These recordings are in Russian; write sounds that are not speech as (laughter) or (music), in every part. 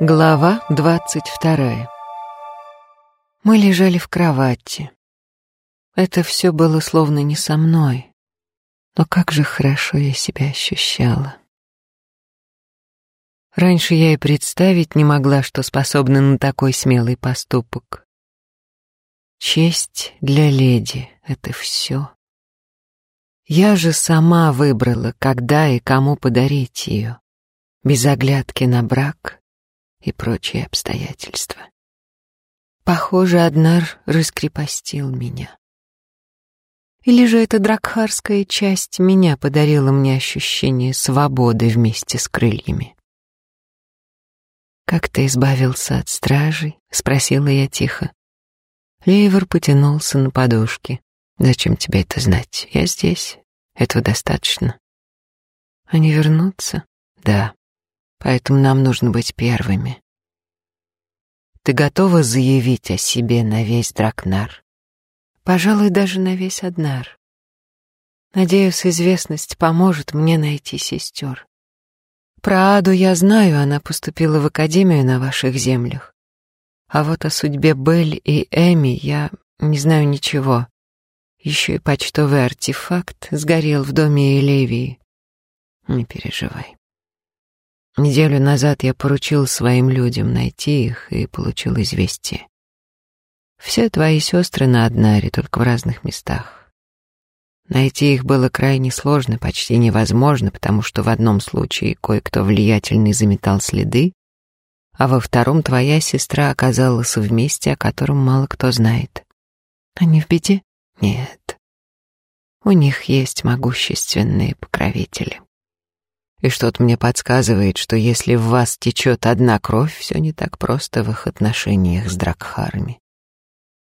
Глава двадцать вторая. Мы лежали в кровати. Это все было словно не со мной. Но как же хорошо я себя ощущала. Раньше я и представить не могла, что способна на такой смелый поступок. Честь для леди — это все. Я же сама выбрала, когда и кому подарить ее, без оглядки на брак и прочие обстоятельства. Похоже, Аднар раскрепостил меня. Или же эта дракхарская часть меня подарила мне ощущение свободы вместе с крыльями. «Как ты избавился от стражей?» — спросила я тихо. Лейвор потянулся на подушке. «Зачем тебе это знать? Я здесь. Этого достаточно». «Они вернутся?» «Да. Поэтому нам нужно быть первыми». «Ты готова заявить о себе на весь Дракнар?» «Пожалуй, даже на весь Аднар. Надеюсь, известность поможет мне найти сестер. Про Аду я знаю, она поступила в академию на ваших землях. А вот о судьбе Белль и Эми я не знаю ничего. Еще и почтовый артефакт сгорел в доме Элевии. Не переживай. Неделю назад я поручил своим людям найти их и получил известие. Все твои сестры на Однаре, только в разных местах. Найти их было крайне сложно, почти невозможно, потому что в одном случае кое-кто влиятельный заметал следы, а во втором твоя сестра оказалась в месте, о котором мало кто знает. Они в беде? Нет. У них есть могущественные покровители. И что-то мне подсказывает, что если в вас течет одна кровь, все не так просто в их отношениях с Дракхарами.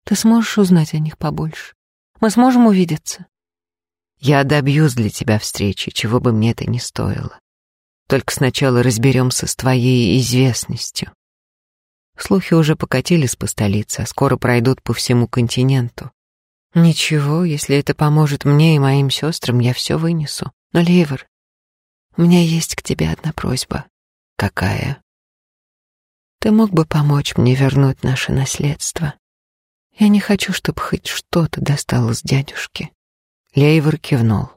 Ты сможешь узнать о них побольше? Мы сможем увидеться? Я добьюсь для тебя встречи, чего бы мне это ни стоило. Только сначала разберемся с твоей известностью. Слухи уже покатились по столице, а скоро пройдут по всему континенту. Ничего, если это поможет мне и моим сестрам, я все вынесу. Но, Ливер, у меня есть к тебе одна просьба. Какая? Ты мог бы помочь мне вернуть наше наследство? Я не хочу, чтобы хоть что-то досталось дядюшке. Лейвор кивнул.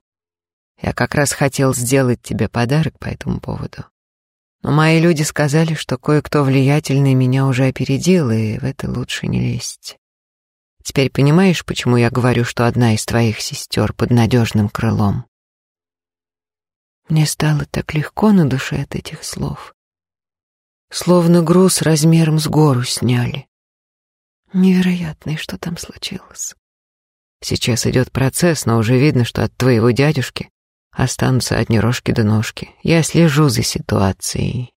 Я как раз хотел сделать тебе подарок по этому поводу. Но мои люди сказали, что кое-кто влиятельный меня уже опередил, и в это лучше не лезть. Теперь понимаешь, почему я говорю, что одна из твоих сестер под надежным крылом? Мне стало так легко на душе от этих слов. Словно груз размером с гору сняли. Невероятно, и что там случилось. Сейчас идет процесс, но уже видно, что от твоего дядюшки останутся одни рожки до ножки. Я слежу за ситуацией.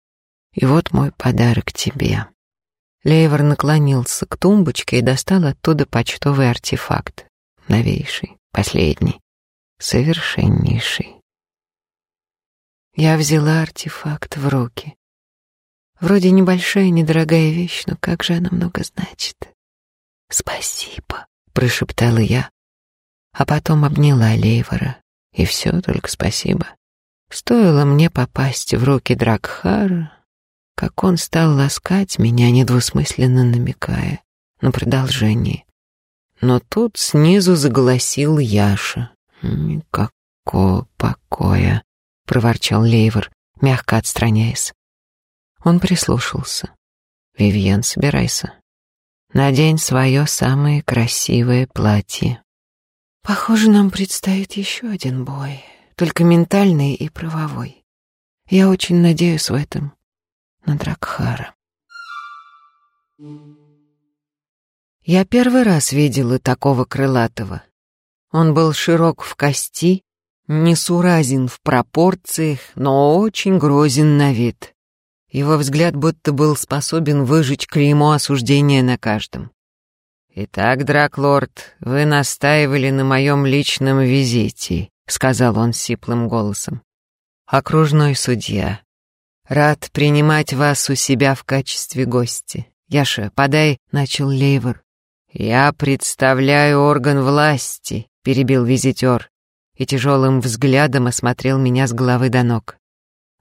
И вот мой подарок тебе. Лейвор наклонился к тумбочке и достал оттуда почтовый артефакт. Новейший, последний, совершеннейший. Я взяла артефакт в руки. Вроде небольшая, недорогая вещь, но как же она много значит. «Спасибо», — прошептала я, а потом обняла Лейвора. И все, только спасибо. Стоило мне попасть в руки Дракхара, как он стал ласкать меня, недвусмысленно намекая на продолжение. Но тут снизу заголосил Яша. «Никакого покоя», — проворчал Лейвор, мягко отстраняясь. Он прислушался. «Вивьен, собирайся. Надень свое самое красивое платье. Похоже, нам предстоит еще один бой, только ментальный и правовой. Я очень надеюсь в этом на Дракхара. Я первый раз видела такого крылатого. Он был широк в кости, несуразен в пропорциях, но очень грозен на вид. Его взгляд будто был способен выжечь клеймо осуждения на каждом. «Итак, Драклорд, вы настаивали на моем личном визите», — сказал он сиплым голосом. «Окружной судья, рад принимать вас у себя в качестве гости. Яша, подай», — начал Лейвор. «Я представляю орган власти», — перебил визитер и тяжелым взглядом осмотрел меня с головы до ног.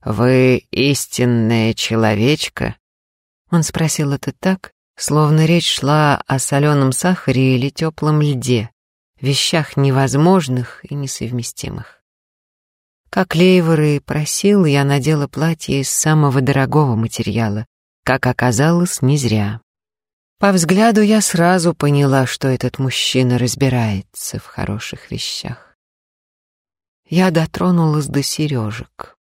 «Вы истинная человечка, Он спросил это так, словно речь шла о соленом сахаре или теплом льде, вещах невозможных и несовместимых. Как Лейвор и просил, я надела платье из самого дорогого материала, как оказалось, не зря. По взгляду я сразу поняла, что этот мужчина разбирается в хороших вещах. Я дотронулась до сережек.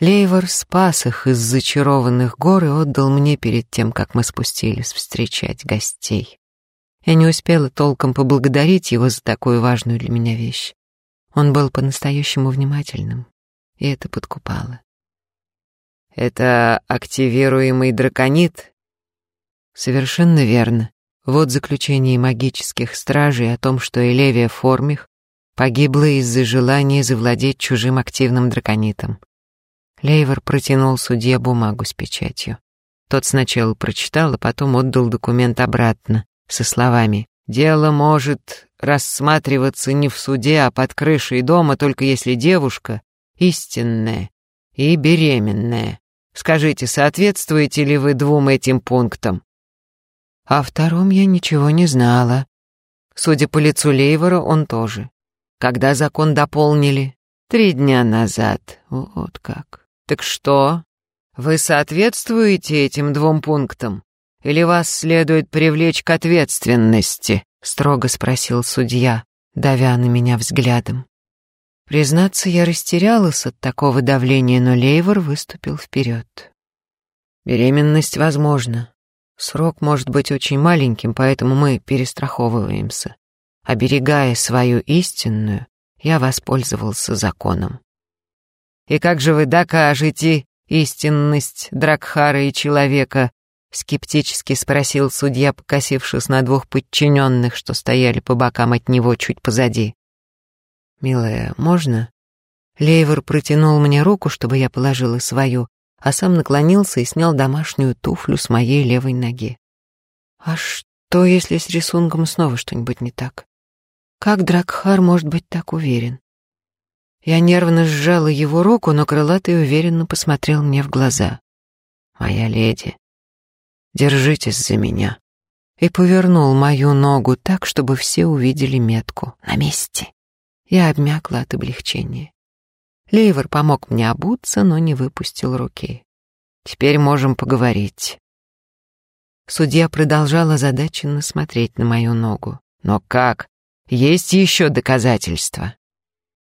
Лейвор спас их из зачарованных гор и отдал мне перед тем, как мы спустились встречать гостей. Я не успела толком поблагодарить его за такую важную для меня вещь. Он был по-настоящему внимательным, и это подкупало. «Это активируемый драконит?» Совершенно верно. Вот заключение магических стражей о том, что Элевия Формих погибла из-за желания завладеть чужим активным драконитом. Лейвор протянул судье бумагу с печатью. Тот сначала прочитал, а потом отдал документ обратно, со словами «Дело может рассматриваться не в суде, а под крышей дома, только если девушка истинная и беременная. Скажите, соответствуете ли вы двум этим пунктам?» О втором я ничего не знала. Судя по лицу Лейвора, он тоже. Когда закон дополнили? Три дня назад. Вот как. Так что? Вы соответствуете этим двум пунктам? Или вас следует привлечь к ответственности? Строго спросил судья, давя на меня взглядом. Признаться, я растерялась от такого давления, но Лейвор выступил вперед. Беременность возможна, Срок может быть очень маленьким, поэтому мы перестраховываемся. Оберегая свою истинную, я воспользовался законом. «И как же вы докажете истинность Дракхара и человека?» — скептически спросил судья, покосившись на двух подчиненных, что стояли по бокам от него чуть позади. «Милая, можно?» Лейвор протянул мне руку, чтобы я положила свою, а сам наклонился и снял домашнюю туфлю с моей левой ноги. А что, если с рисунком снова что-нибудь не так? Как Дракхар может быть так уверен? Я нервно сжала его руку, но крылатый уверенно посмотрел мне в глаза. «Моя леди, держитесь за меня». И повернул мою ногу так, чтобы все увидели метку. На месте. Я обмякла от облегчения. Лейвор помог мне обуться, но не выпустил руки. Теперь можем поговорить. Судья продолжал озадаченно смотреть на мою ногу. Но как? Есть еще доказательства.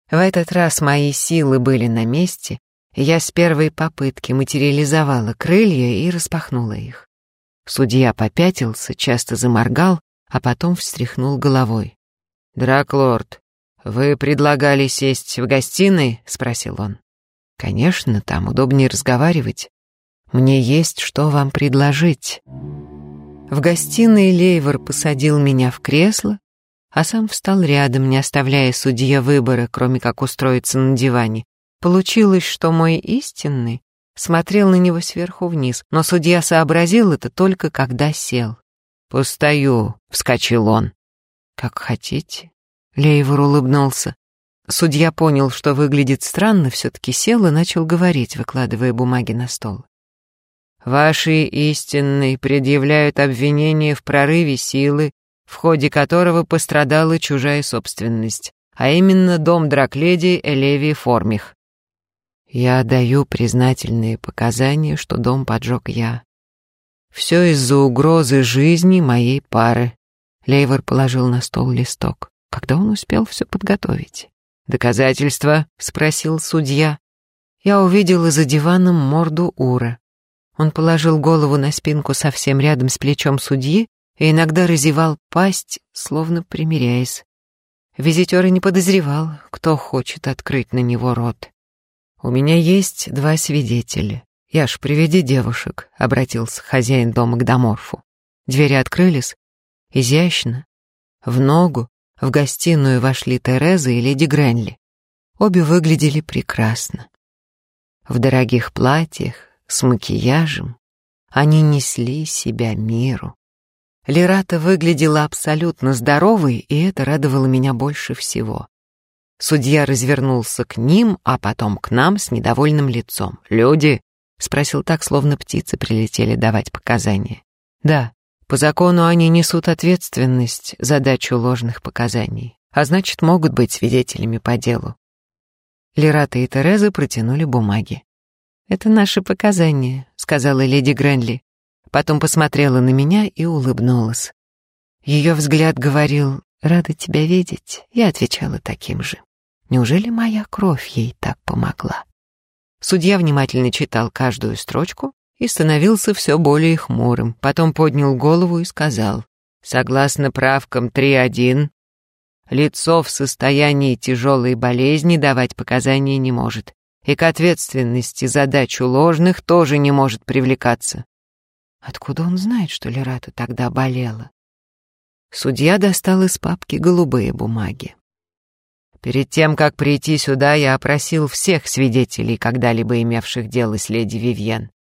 В этот раз мои силы были на месте, я с первой попытки материализовала крылья и распахнула их. Судья попятился, часто заморгал, а потом встряхнул головой. «Драклорд, «Вы предлагали сесть в гостиной?» — спросил он. «Конечно, там удобнее разговаривать. Мне есть что вам предложить». В гостиной Лейвор посадил меня в кресло, а сам встал рядом, не оставляя судье выбора, кроме как устроиться на диване. Получилось, что мой истинный смотрел на него сверху вниз, но судья сообразил это только когда сел. «Постою», — вскочил он. «Как хотите». Лейвор улыбнулся. Судья понял, что выглядит странно, все-таки сел и начал говорить, выкладывая бумаги на стол. «Ваши истинные предъявляют обвинение в прорыве силы, в ходе которого пострадала чужая собственность, а именно дом Дракледи Элевии Формих. Я даю признательные показания, что дом поджег я. Все из-за угрозы жизни моей пары. Лейвор положил на стол листок. Когда он успел все подготовить? «Доказательства?» — спросил судья. Я увидела за диваном морду Ура. Он положил голову на спинку совсем рядом с плечом судьи и иногда разевал пасть, словно примиряясь. Визитер и не подозревал, кто хочет открыть на него рот. «У меня есть два свидетеля. Яш, приведи девушек», — обратился хозяин дома к Доморфу. Двери открылись, изящно, в ногу, в гостиную вошли Тереза и леди Гренли. Обе выглядели прекрасно. В дорогих платьях, с макияжем, они несли себя миру. Лерата выглядела абсолютно здоровой, и это радовало меня больше всего. Судья развернулся к ним, а потом к нам с недовольным лицом. «Люди, Спросил так, словно птицы прилетели давать показания. Да, по закону они несут ответственность за дачу ложных показаний, а значит, могут быть свидетелями по делу. Лерата и Тереза протянули бумаги. «Это наши показания», — сказала леди Гренли. Потом посмотрела на меня и улыбнулась. Ее взгляд говорил «Рада тебя видеть», я отвечала таким же. Неужели моя кровь ей так помогла? Судья внимательно читал каждую строчку и становился все более хмурым. Потом поднял голову и сказал, согласно правкам 3.1, лицо в состоянии тяжелой болезни давать показания не может и к ответственности за дачу ложных тоже не может привлекаться. Откуда он знает, что Лерата тогда болела? Судья достал из папки голубые бумаги. Перед тем, как прийти сюда, я опросил всех свидетелей, когда-либо имевших дело с леди Вивьен.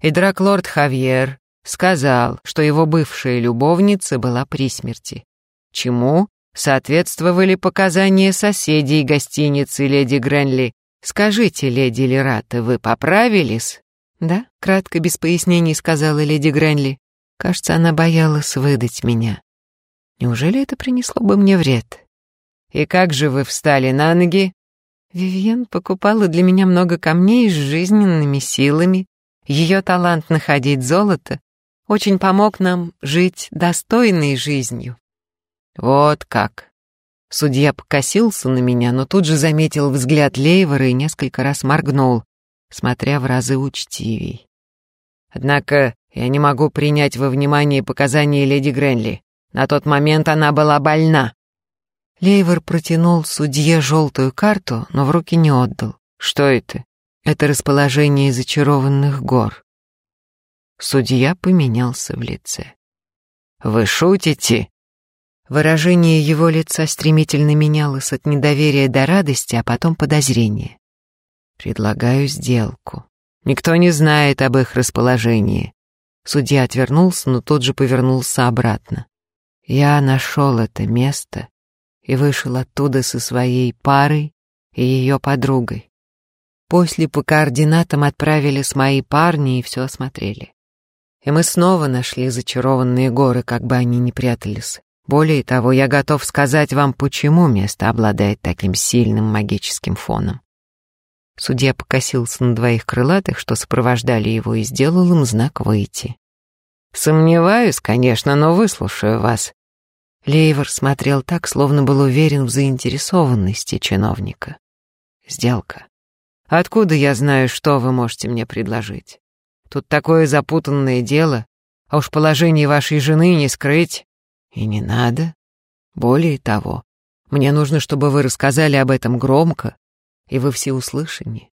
И драклорд Хавьер сказал, что его бывшая любовница была при смерти. Чему соответствовали показания соседей гостиницы леди Гренли. Скажите, леди Лерата, вы поправились? Да, кратко, без пояснений сказала леди Гренли. Кажется, она боялась выдать меня. Неужели это принесло бы мне вред? И как же вы встали на ноги? Вивьен покупала для меня много камней с жизненными силами. Ее талант находить золото очень помог нам жить достойной жизнью. Вот как. Судья покосился на меня, но тут же заметил взгляд Лейвора и несколько раз моргнул, смотря в разы учтивей. Однако я не могу принять во внимание показания леди Гренли. На тот момент она была больна. Лейвор протянул судье желтую карту, но в руки не отдал. Что это? Это расположение зачарованных гор. Судья поменялся в лице. «Вы шутите?» Выражение его лица стремительно менялось от недоверия до радости, а потом подозрения. «Предлагаю сделку. Никто не знает об их расположении». Судья отвернулся, но тут же повернулся обратно. «Я нашел это место и вышел оттуда со своей парой и ее подругой. После по координатам отправили с мои парни и все осмотрели. И мы снова нашли зачарованные горы, как бы они ни прятались. Более того, я готов сказать вам, почему место обладает таким сильным магическим фоном. Судья покосился на двоих крылатых, что сопровождали его, и сделал им знак «выйти». «Сомневаюсь, конечно, но выслушаю вас. Лейвор смотрел так, словно был уверен в заинтересованности чиновника. «Сделка. Откуда я знаю, что вы можете мне предложить? Тут такое запутанное дело, а уж положение вашей жены не скрыть. И не надо. Более того, мне нужно, чтобы вы рассказали об этом громко и во всеуслышании.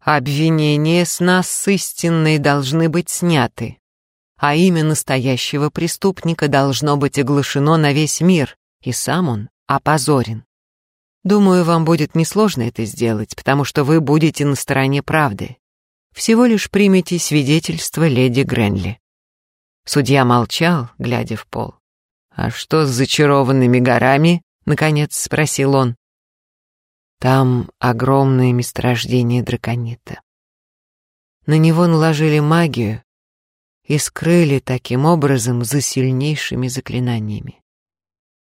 Обвинения с нас с истинной должны быть сняты а имя настоящего преступника должно быть оглашено на весь мир, и сам он опозорен. Думаю, вам будет несложно это сделать, потому что вы будете на стороне правды. Всего лишь примите свидетельство леди Гренли. Судья молчал, глядя в пол. «А что с зачарованными горами?» — наконец спросил он. «Там огромное месторождение драконита. На него наложили магию, и скрыли таким образом за сильнейшими заклинаниями.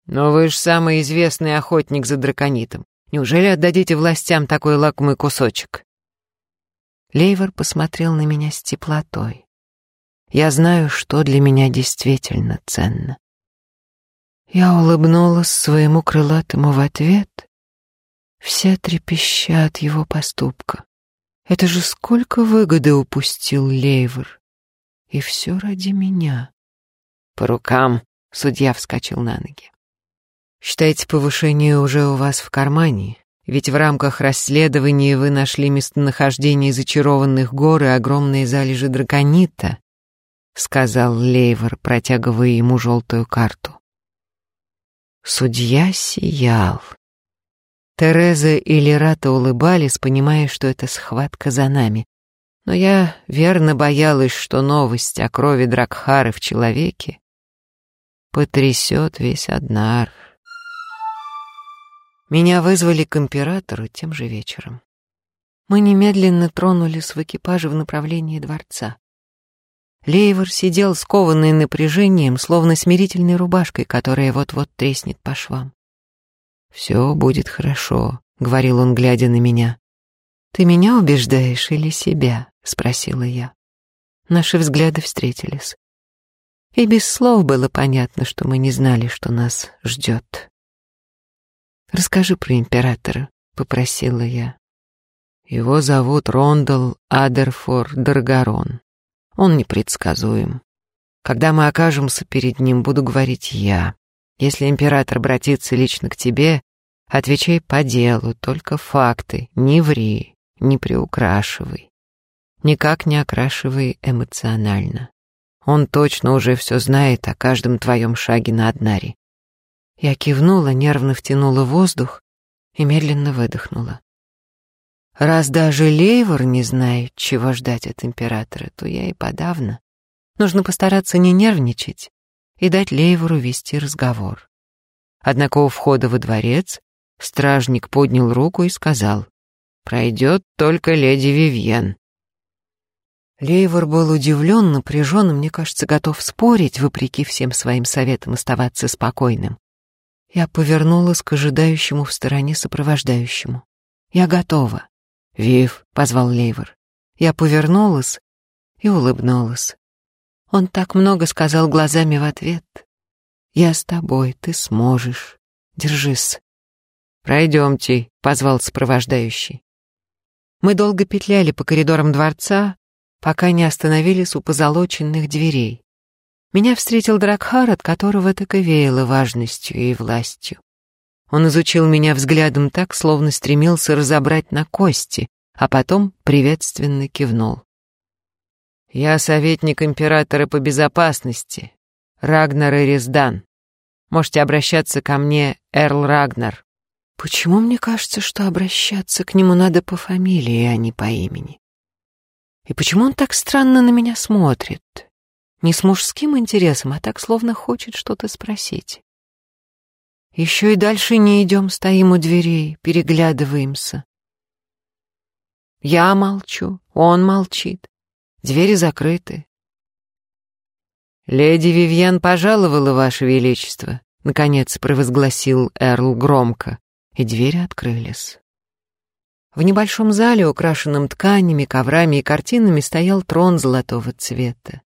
Но вы же самый известный охотник за драконитом. Неужели отдадите властям такой лакомый кусочек? Лейвор посмотрел на меня с теплотой. Я знаю, что для меня действительно ценно. Я улыбнулась своему крылатому в ответ. Все трепещат его поступка. Это же сколько выгоды упустил Лейвор. И все ради меня. По рукам судья вскочил на ноги. Считайте, повышение уже у вас в кармане, ведь в рамках расследования вы нашли местонахождение зачарованных гор и огромные залежи драконита, сказал Лейвор, протягивая ему желтую карту. Судья сиял. Тереза и Лерата улыбались, понимая, что это схватка за нами. Но я верно боялась, что новость о крови Дракхары в человеке потрясет весь Аднар. Меня вызвали к императору тем же вечером. Мы немедленно тронулись в экипаже в направлении дворца. Лейвор сидел скованный напряжением, словно смирительной рубашкой, которая вот-вот треснет по швам. «Все будет хорошо», — говорил он, глядя на меня. «Ты меня убеждаешь или себя?» — спросила я. Наши взгляды встретились. И без слов было понятно, что мы не знали, что нас ждет. «Расскажи про императора», — попросила я. Его зовут Рондал Адерфор Даргарон. Он непредсказуем. Когда мы окажемся перед ним, буду говорить я. Если император обратится лично к тебе, отвечай по делу, только факты, не ври, не приукрашивай. Никак не окрашивай эмоционально. Он точно уже все знает о каждом твоем шаге на Аднаре. Я кивнула, нервно втянула воздух и медленно выдохнула. Раз даже Лейвор не знает, чего ждать от императора, то я и подавно. Нужно постараться не нервничать и дать Лейвору вести разговор. Однако у входа во дворец стражник поднял руку и сказал, «Пройдет только леди Вивьен». Лейвор был удивлен, напряжен мне кажется, готов спорить, вопреки всем своим советам оставаться спокойным. Я повернулась к ожидающему в стороне сопровождающему. «Я готова». «Вив», — позвал Лейвор. Я повернулась и улыбнулась. Он так много сказал глазами в ответ. «Я с тобой, ты сможешь. Держись». «Пройдемте», — позвал сопровождающий. Мы долго петляли по коридорам дворца, пока не остановились у позолоченных дверей. Меня встретил Дракхар, от которого так и веяло важностью и властью. Он изучил меня взглядом так, словно стремился разобрать на кости, а потом приветственно кивнул. «Я советник императора по безопасности, Рагнар Эриздан. Можете обращаться ко мне, Эрл Рагнар». «Почему мне кажется, что обращаться к нему надо по фамилии, а не по имени? И почему он так странно на меня смотрит? Не с мужским интересом, а так, словно хочет что-то спросить. Еще и дальше не идем, стоим у дверей, переглядываемся. Я молчу, он молчит. Двери закрыты. «Леди Вивьен пожаловала, Ваше Величество», — наконец провозгласил Эрл громко, и двери открылись. В небольшом зале, украшенном тканями, коврами и картинами, стоял трон золотого цвета.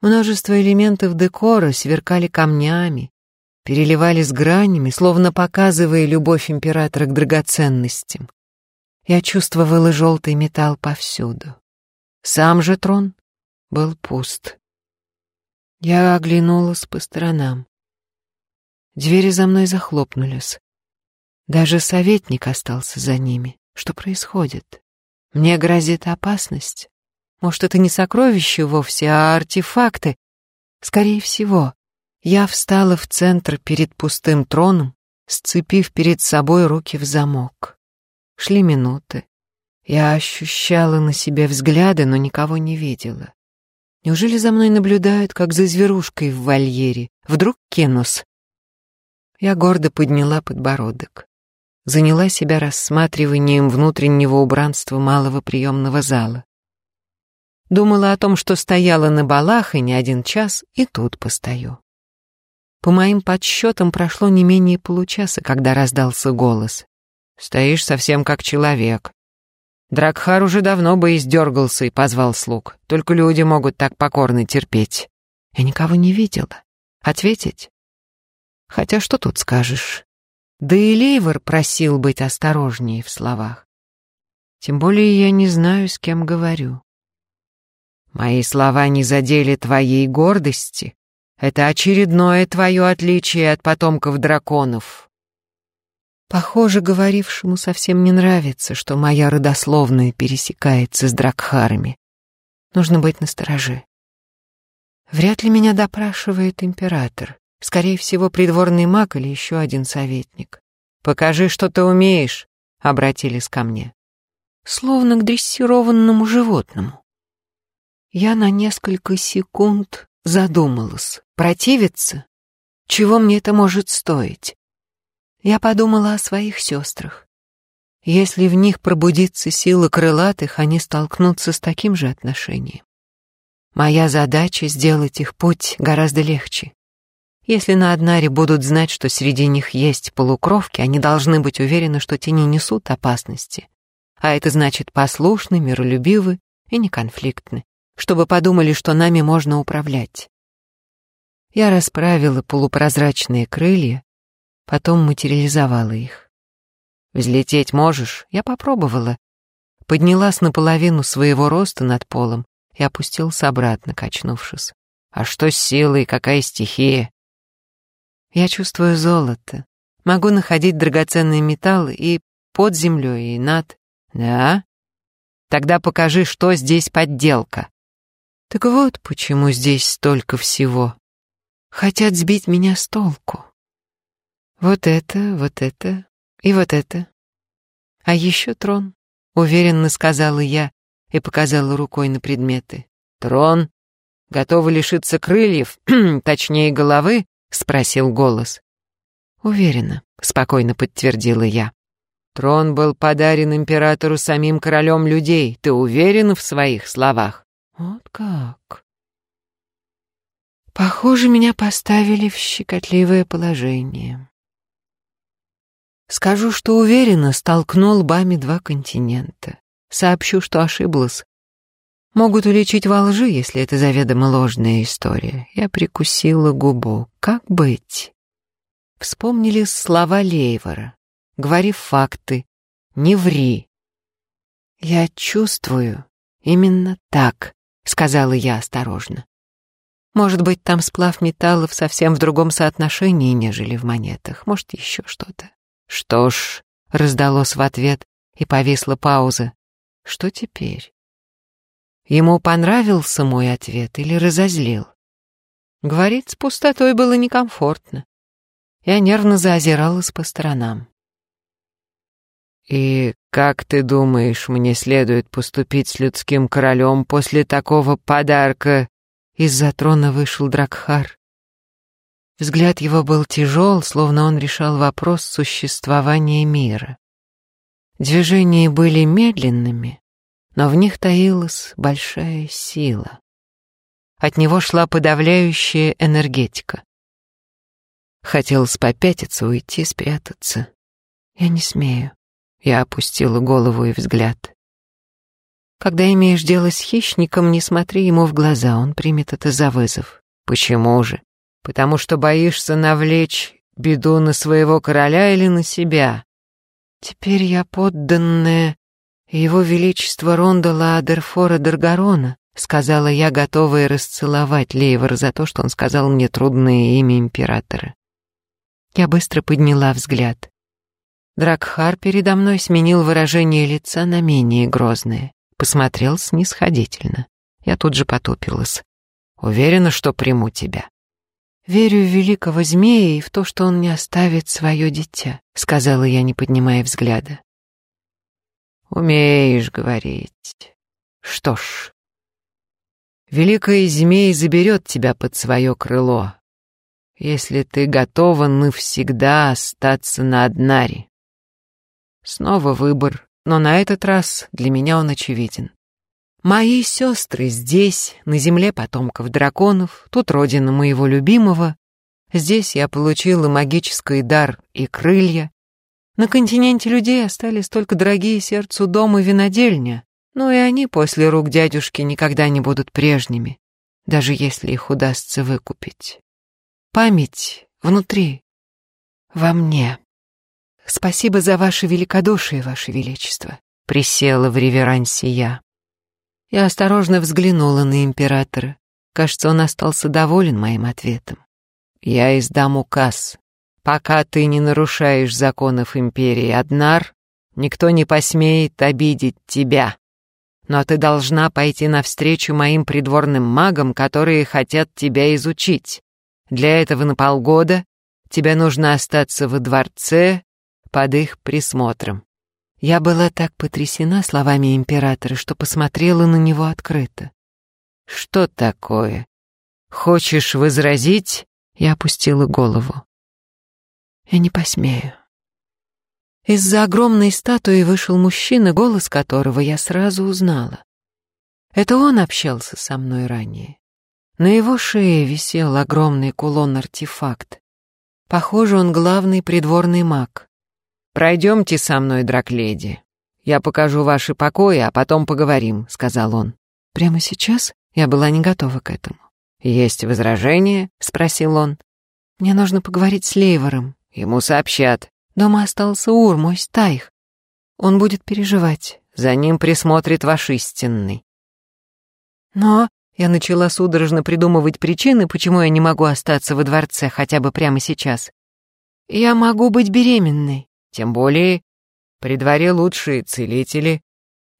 Множество элементов декора сверкали камнями, переливались гранями, словно показывая любовь императора к драгоценностям. Я чувствовала желтый металл повсюду. Сам же трон был пуст. Я оглянулась по сторонам. Двери за мной захлопнулись. Даже советник остался за ними. Что происходит? Мне грозит опасность. Может, это не сокровища вовсе, а артефакты? Скорее всего. Я встала в центр перед пустым троном, сцепив перед собой руки в замок. Шли минуты. Я ощущала на себе взгляды, но никого не видела. Неужели за мной наблюдают, как за зверушкой в вольере? Вдруг Кенус? Я гордо подняла подбородок. Заняла себя рассматриванием внутреннего убранства малого приемного зала. Думала о том, что стояла на балах и не один час, и тут постою. По моим подсчетам прошло не менее получаса, когда раздался голос. «Стоишь совсем как человек». Дракхар уже давно бы издергался и позвал слуг. Только люди могут так покорно терпеть. Я никого не видела. Ответить? Хотя что тут скажешь? Да и Лейвор просил быть осторожнее в словах. Тем более я не знаю, с кем говорю. Мои слова не задели твоей гордости, это очередное твое отличие от потомков драконов. Похоже, говорившему совсем не нравится, что моя родословная пересекается с дракхарами. Нужно быть настороже. Вряд ли меня допрашивает император. Скорее всего, придворный маг или еще один советник. «Покажи, что ты умеешь», — обратились ко мне. Словно к дрессированному животному. Я на несколько секунд Задумалась. Противиться? Чего мне это может стоить? Я подумала о своих сестрах. Если в них пробудится сила крылатых, они столкнутся с таким же отношением. Моя задача — сделать их путь гораздо легче. Если на Однаре будут знать, что среди них есть полукровки, они должны быть уверены, что те не несут опасности. А это значит послушны, миролюбивы и неконфликтны, чтобы подумали, что нами можно управлять. Я расправила полупрозрачные крылья, потом материализовала их. «Взлететь можешь?» Я попробовала. Поднялась наполовину своего роста над полом и опустился обратно, качнувшись. «А что с силой, какая стихия?» «Я чувствую золото. Могу находить драгоценные металлы и под землей, и над...» «Да? Тогда покажи, что здесь подделка». «Так вот почему здесь столько всего. Хотят сбить меня с толку. Вот это, вот это и вот это. А еще трон, уверенно сказала я и показала рукой на предметы. Трон? Готовы лишиться крыльев, (clears throat) точнее головы? Спросил голос. Уверена, спокойно подтвердила я. Трон был подарен императору самим королем людей. Ты уверен в своих словах? Вот как? Похоже, меня поставили в щекотливое положение. Скажу, что уверенно столкнул лбами два континента. Сообщу, что ошиблась. Могут уличить во лжи, если это заведомо ложная история. Я прикусила губу. Как быть? Вспомнили слова Лейвора. Говори факты. Не ври. Я чувствую именно так, сказала я осторожно. Может быть, там сплав металлов совсем в другом соотношении, нежели в монетах. Может, еще что-то. Что ж, раздалось в ответ, и повисла пауза. Что теперь? Ему понравился мой ответ или разозлил? Говорить с пустотой было некомфортно. Я нервно заозиралась по сторонам. «И как ты думаешь, мне следует поступить с людским королем после такого подарка из-за трона вышел Дракхар. Взгляд его был тяжел, словно он решал вопрос существования мира. Движения были медленными, но в них таилась большая сила. От него шла подавляющая энергетика. Хотелось попятиться, уйти, спрятаться. Я не смею. Я опустила голову и взгляд. Когда имеешь дело с хищником, не смотри ему в глаза, он примет это за вызов. Почему же? Потому что боишься навлечь беду на своего короля или на себя. Теперь я подданная его величества Рондала Адерфора Даргарона, сказала я, готовая расцеловать Лейвора за то, что он сказал мне трудное имя императора. Я быстро подняла взгляд. Дракхар передо мной сменил выражение лица на менее грозное посмотрел снисходительно. Я тут же потупилась. Уверена, что приму тебя. «Верю в великого змея и в то, что он не оставит свое дитя», — сказала я, не поднимая взгляда. «Умеешь говорить. Что ж, великий змей заберет тебя под свое крыло, если ты готова навсегда остаться на Однаре. Снова выбор но на этот раз для меня он очевиден. Мои сестры здесь, на земле потомков драконов, тут родина моего любимого. Здесь я получила магический дар и крылья. На континенте людей остались только дорогие сердцу дом и винодельня, но и они после рук дядюшки никогда не будут прежними, даже если их удастся выкупить. Память внутри, во мне. «Спасибо за ваше великодушие, ваше величество», — присела в реверансе я. Я осторожно взглянула на императора. Кажется, он остался доволен моим ответом. «Я издам указ. Пока ты не нарушаешь законов империи Аднар, никто не посмеет обидеть тебя. Но ты должна пойти навстречу моим придворным магам, которые хотят тебя изучить. Для этого на полгода тебе нужно остаться во дворце под их присмотром. Я была так потрясена словами императора, что посмотрела на него открыто. «Что такое? Хочешь возразить?» Я опустила голову. «Я не посмею. Из-за огромной статуи вышел мужчина, голос которого я сразу узнала. Это он общался со мной ранее. На его шее висел огромный кулон-артефакт. Похоже, он главный придворный маг. «Пройдемте со мной, дракледи. Я покажу ваши покои, а потом поговорим», — сказал он. «Прямо сейчас?» Я была не готова к этому. «Есть возражения?» — спросил он. «Мне нужно поговорить с Лейвором». Ему сообщат. Дома остался Ур, мой стайх. Он будет переживать. За ним присмотрит ваш истинный. Но я начала судорожно придумывать причины, почему я не могу остаться во дворце хотя бы прямо сейчас. Я могу быть беременной. Тем более, при дворе лучшие целители.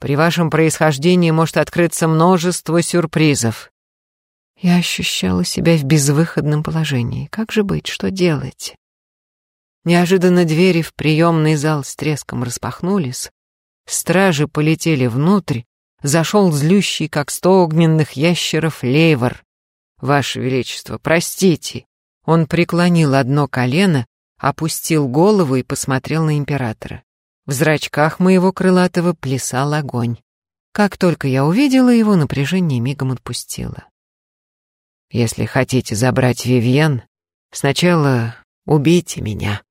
При вашем происхождении может открыться множество сюрпризов. Я ощущала себя в безвыходном положении. Как же быть, что делать? Неожиданно двери в приемный зал с треском распахнулись. Стражи полетели внутрь, зашел злющий, как сто огненных ящеров, лейвор. «Ваше Величество, простите!» Он преклонил одно колено, опустил голову и посмотрел на императора. В зрачках моего крылатого плясал огонь. Как только я увидела его, напряжение мигом отпустило. «Если хотите забрать Вивьен, сначала убейте меня».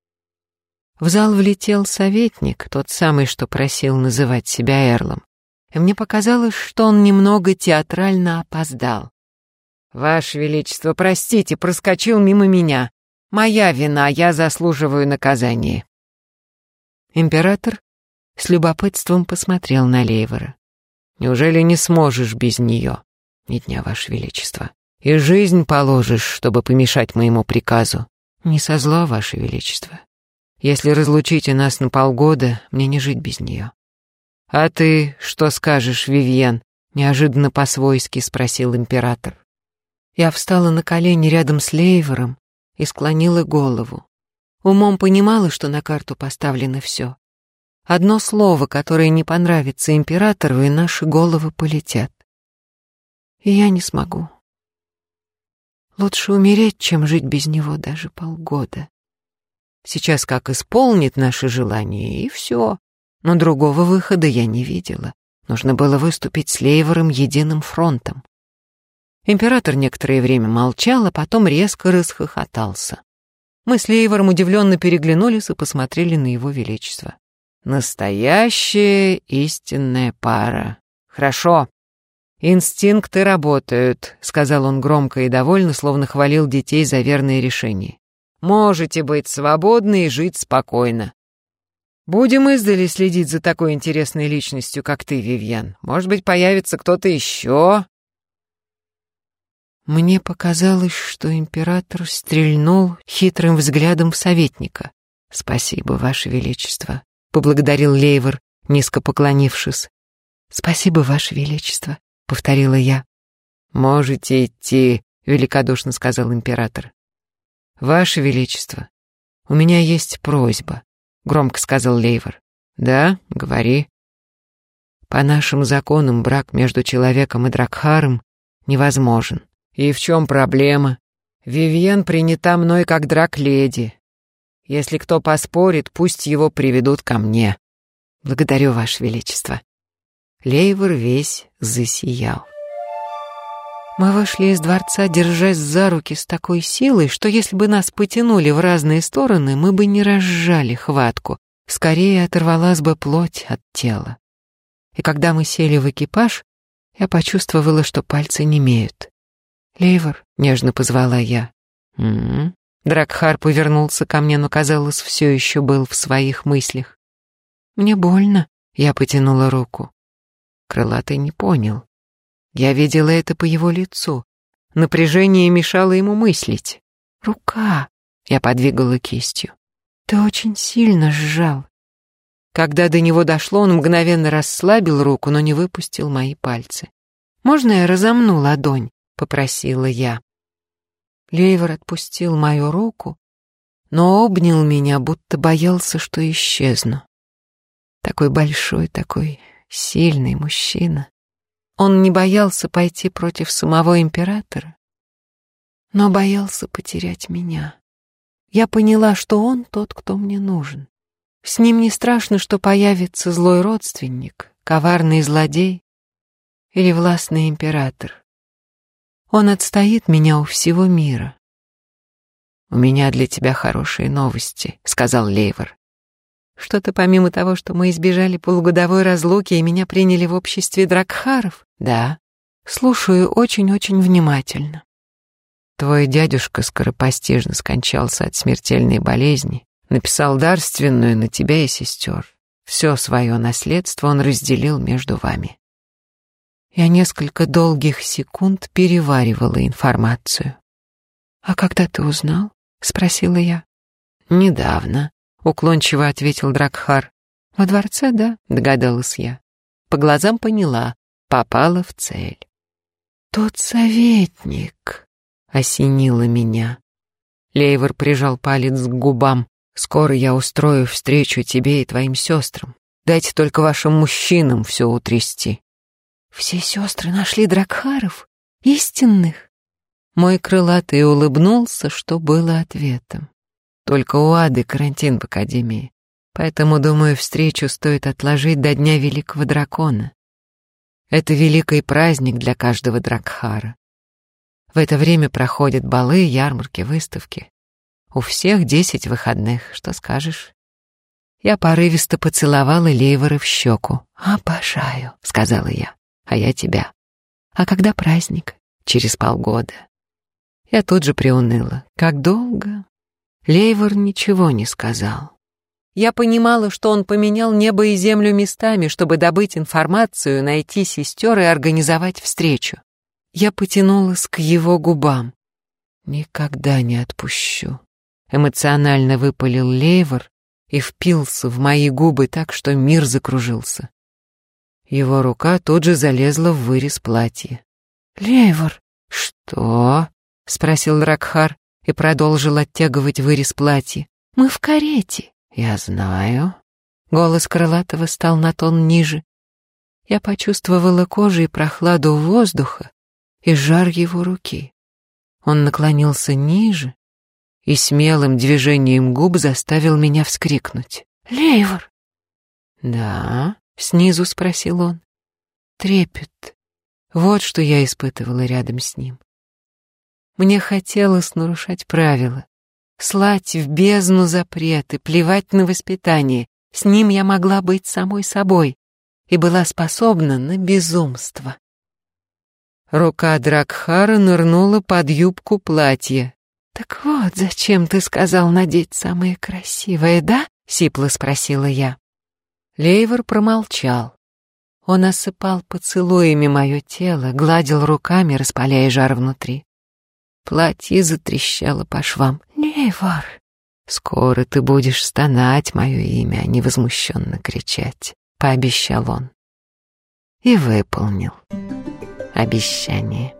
В зал влетел советник, тот самый, что просил называть себя Эрлом. И мне показалось, что он немного театрально опоздал. «Ваше Величество, простите, проскочил мимо меня. Моя вина, я заслуживаю наказания». Император с любопытством посмотрел на Лейвора. «Неужели не сможешь без нее?» «Ни дня, Ваше Величество. И жизнь положишь, чтобы помешать моему приказу?» «Не со зла, Ваше Величество. Если разлучите нас на полгода, мне не жить без нее». «А ты что скажешь, Вивьен?» — неожиданно по-свойски спросил император. Я встала на колени рядом с Лейвером и склонила голову. Умом понимала, что на карту поставлено все. Одно слово, которое не понравится императору, и наши головы полетят. И я не смогу. Лучше умереть, чем жить без него даже полгода. Сейчас как исполнит наши желания, и все. Но другого выхода я не видела. Нужно было выступить с Лейвором единым фронтом. Император некоторое время молчал, а потом резко расхохотался. Мы с Лейвором удивленно переглянулись и посмотрели на его величество. Настоящая истинная пара. Хорошо. Инстинкты работают, сказал он громко и довольно, словно хвалил детей за верное решение. Можете быть свободны и жить спокойно. Будем издали следить за такой интересной личностью, как ты, Вивьен. Может быть, появится кто-то еще?» Мне показалось, что император стрельнул хитрым взглядом в советника. «Спасибо, Ваше Величество», — поблагодарил Лейвор, низко поклонившись. «Спасибо, Ваше Величество», — повторила я. «Можете идти», — великодушно сказал император. «Ваше Величество, у меня есть просьба», — громко сказал Лейвор. «Да, говори». «По нашим законам брак между человеком и Дракхаром невозможен. И в чем проблема? Вивьен принята мной как драк-леди. Если кто поспорит, пусть его приведут ко мне. Благодарю, Ваше Величество». Лейвор весь засиял. Мы вышли из дворца, держась за руки с такой силой, что если бы нас потянули в разные стороны, мы бы не разжали хватку, скорее оторвалась бы плоть от тела. И когда мы сели в экипаж, я почувствовала, что пальцы немеют. «Лейвор», — нежно позвала я. «М-м-м». Дракхар повернулся ко мне, но, казалось, все еще был в своих мыслях. «Мне больно», — я потянула руку. Крылатый не понял. Я видела это по его лицу. Напряжение мешало ему мыслить. «Рука!» — я подвигала кистью. «Ты очень сильно сжал». Когда до него дошло, он мгновенно расслабил руку, но не выпустил мои пальцы. «Можно я разомну ладонь?» — попросила я. Лейвор отпустил мою руку, но обнял меня, будто боялся, что исчезну. Такой большой, такой сильный мужчина. Он не боялся пойти против самого императора, но боялся потерять меня. Я поняла, что он тот, кто мне нужен. С ним не страшно, что появится злой родственник, коварный злодей или властный император. Он отстоит меня у всего мира. «У меня для тебя хорошие новости», — сказал Лейвор. «Что-то помимо того, что мы избежали полугодовой разлуки и меня приняли в обществе Дракхаров?» «Да. Слушаю очень-очень внимательно». «Твой дядюшка скоропостижно скончался от смертельной болезни, написал дарственную на тебя и сестер. Все свое наследство он разделил между вами. Я несколько долгих секунд переваривала информацию. «А когда ты узнал?» — спросила я. «Недавно», — уклончиво ответил Дракхар. «Во дворце, да», — догадалась я. По глазам поняла, попала в цель. «Тот советник», — осенило меня. Лейвор прижал палец к губам. «Скоро я устрою встречу тебе и твоим сестрам. Дайте только вашим мужчинам все утрясти. Все сестры нашли Дракхаров, истинных. Мой крылатый улыбнулся, что было ответом. Только у Ады карантин в Академии, поэтому, думаю, встречу стоит отложить до Дня Великого Дракона. Это великий праздник для каждого Дракхара. В это время проходят балы, ярмарки, выставки. У всех десять выходных, что скажешь? Я порывисто поцеловала Лейвора в щеку. «Обожаю», — сказала я а я тебя. А когда праздник? Через полгода. Я тут же приуныла. Как долго? Лейвор ничего не сказал. Я понимала, что он поменял небо и землю местами, чтобы добыть информацию, найти сестер и организовать встречу. Я потянулась к его губам. «Никогда не отпущу», — эмоционально выпалил Лейвор и впился в мои губы так, что мир закружился. Его рука тут же залезла в вырез платья. «Лейвор!» «Что?» — спросил Дракхар и продолжил оттягивать вырез платья. «Мы в карете». «Я знаю». Голос Крылатого стал на тон ниже. Я почувствовала кожей прохладу воздуха и жар его руки. Он наклонился ниже и смелым движением губ заставил меня вскрикнуть. «Лейвор!» «Да?» Снизу спросил он. Трепет. Вот что я испытывала рядом с ним. Мне хотелось нарушать правила, слать в бездну запреты, плевать на воспитание. С ним я могла быть самой собой и была способна на безумство. Рука Дракхара нырнула под юбку платья. «Так вот, зачем ты сказал надеть самое красивое, да?» — сипло спросила я. Лейвор промолчал. Он осыпал поцелуями мое тело, гладил руками, распаляя жар внутри. Платье затрещало по швам. «Лейвор!» «Скоро ты будешь стонать мое имя, а не возмущенно кричать», — пообещал он. И выполнил обещание.